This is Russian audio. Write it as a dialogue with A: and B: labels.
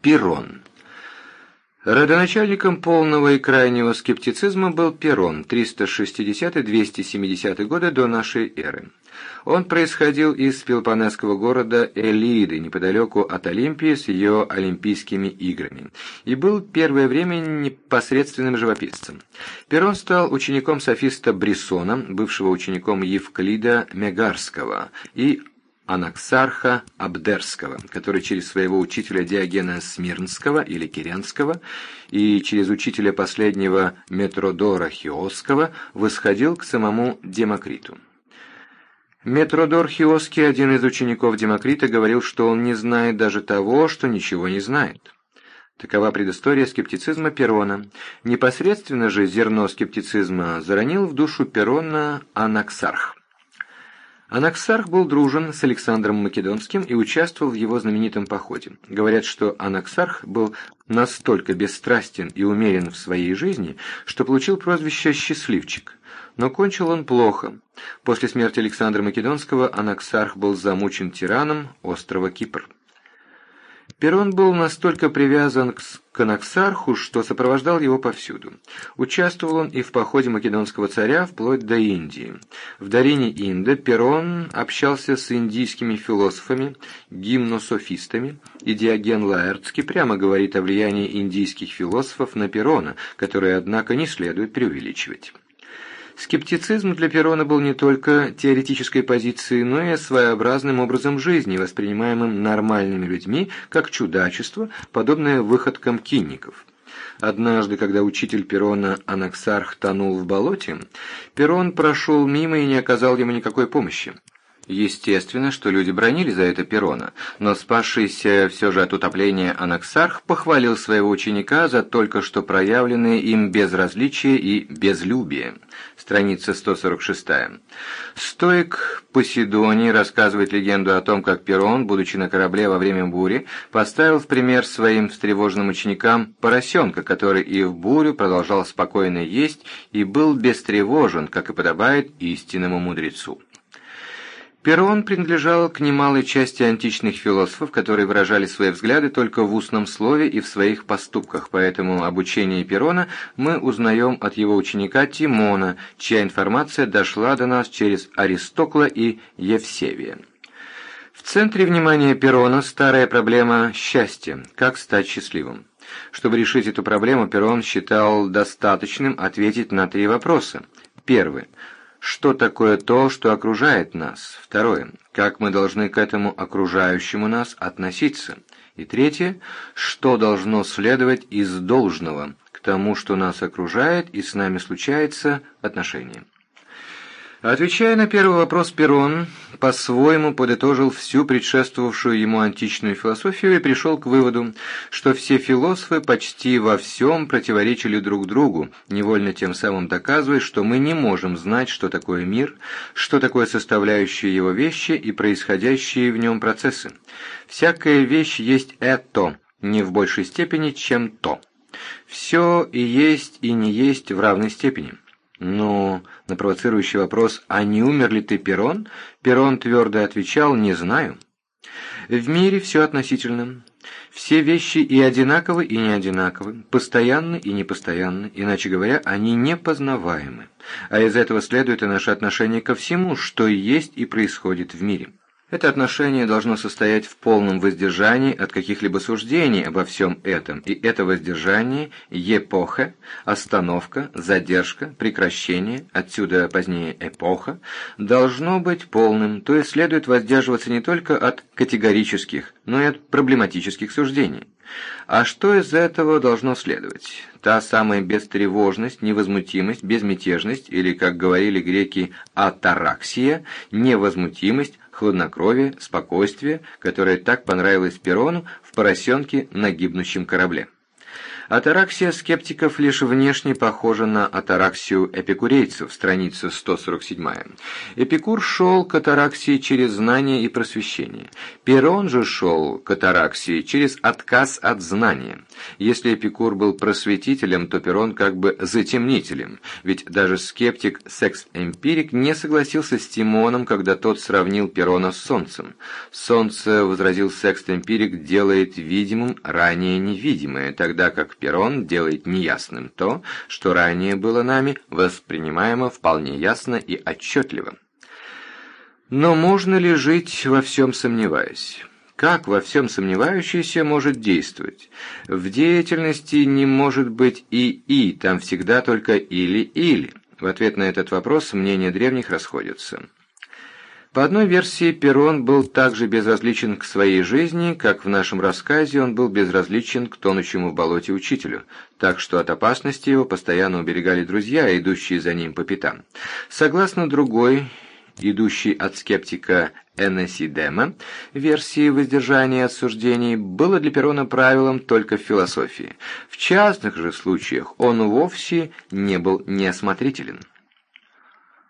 A: Перрон. Родоначальником полного и крайнего скептицизма был Перрон, 360-270 годы до нашей эры. Он происходил из пелопонесского города Элиды, неподалеку от Олимпии с ее Олимпийскими играми, и был первое время непосредственным живописцем. Перрон стал учеником софиста Брессона, бывшего учеником Евклида Мегарского, и Анаксарха Абдерского, который через своего учителя Диогена Смирнского или Киренского и через учителя последнего Метродора Хиосского восходил к самому Демокриту. Метродор Хиоский, один из учеников Демокрита, говорил, что он не знает даже того, что ничего не знает. Такова предыстория скептицизма Перона. Непосредственно же зерно скептицизма заронил в душу Перона Анаксарх. Анаксарх был дружен с Александром Македонским и участвовал в его знаменитом походе. Говорят, что Анаксарх был настолько бесстрастен и умерен в своей жизни, что получил прозвище «счастливчик». Но кончил он плохо. После смерти Александра Македонского Анаксарх был замучен тираном острова Кипр. Перрон был настолько привязан к Канаксарху, что сопровождал его повсюду. Участвовал он и в походе македонского царя вплоть до Индии. В долине Инда Перрон общался с индийскими философами, гимнософистами, и Диоген Лаэртский прямо говорит о влиянии индийских философов на Перрона, которое, однако, не следует преувеличивать. Скептицизм для Перрона был не только теоретической позицией, но и своеобразным образом жизни, воспринимаемым нормальными людьми как чудачество, подобное выходкам кинников. Однажды, когда учитель Перрона Анаксарх тонул в болоте, Перрон прошел мимо и не оказал ему никакой помощи. Естественно, что люди бронили за это Перона, но спасшийся все же от утопления Анаксарх похвалил своего ученика за только что проявленное им безразличие и безлюбие. Страница 146. Стоик Поседоний рассказывает легенду о том, как Перон, будучи на корабле во время бури, поставил в пример своим встревоженным ученикам поросенка, который и в бурю продолжал спокойно есть и был бестревожен, как и подобает истинному мудрецу. Перрон принадлежал к немалой части античных философов, которые выражали свои взгляды только в устном слове и в своих поступках, поэтому обучение Перрона мы узнаем от его ученика Тимона, чья информация дошла до нас через Аристокла и Евсевия. В центре внимания Перрона старая проблема счастья, как стать счастливым. Чтобы решить эту проблему, Перрон считал достаточным ответить на три вопроса. Первый – что такое то, что окружает нас. Второе. Как мы должны к этому окружающему нас относиться. И третье. Что должно следовать из должного к тому, что нас окружает и с нами случается отношение. Отвечая на первый вопрос, Перрон по-своему подытожил всю предшествовавшую ему античную философию и пришел к выводу, что все философы почти во всем противоречили друг другу, невольно тем самым доказывая, что мы не можем знать, что такое мир, что такое составляющие его вещи и происходящие в нем процессы. Всякая вещь есть «это», не в большей степени, чем «то». Все и есть, и не есть в равной степени. Но на провоцирующий вопрос «А не умер ли ты, Перрон?» Перрон твердо отвечал «Не знаю». В мире все относительно. Все вещи и одинаковы, и не одинаковы, постоянны и непостоянны, иначе говоря, они непознаваемы. А из этого следует и наше отношение ко всему, что есть и происходит в мире. Это отношение должно состоять в полном воздержании от каких-либо суждений обо всем этом, и это воздержание – эпоха, остановка, задержка, прекращение, отсюда позднее эпоха, должно быть полным, то есть следует воздерживаться не только от категорических, но и от проблематических суждений. А что из этого должно следовать? Та самая бестревожность, невозмутимость, безмятежность, или, как говорили греки, атараксия, невозмутимость, хладнокровие, спокойствие, которое так понравилось Перрону в поросенке на гибнущем корабле. Атараксия скептиков лишь внешне похожа на атараксию эпикурейцев, страница 147. Эпикур шел к атараксии через знание и просвещение. Перрон же шел к атараксии через отказ от знания. Если Эпикур был просветителем, то Перрон как бы затемнителем, ведь даже скептик секс-эмпирик не согласился с Тимоном, когда тот сравнил Перрона с Солнцем. Солнце, возразил секс-эмпирик, делает видимым ранее невидимое, тогда как Перрон делает неясным то, что ранее было нами воспринимаемо вполне ясно и отчетливо. Но можно ли жить во всем сомневаясь? Как во всем сомневающийся может действовать? В деятельности не может быть и-и, там всегда только или-или. В ответ на этот вопрос мнения древних расходятся. По одной версии, Перрон был так же безразличен к своей жизни, как в нашем рассказе он был безразличен к тонущему в болоте учителю, так что от опасности его постоянно уберегали друзья, идущие за ним по пятам. Согласно другой, идущей от скептика Энесидема, версии воздержания от суждений, было для Перрона правилом только в философии. В частных же случаях он вовсе не был неосмотрителен.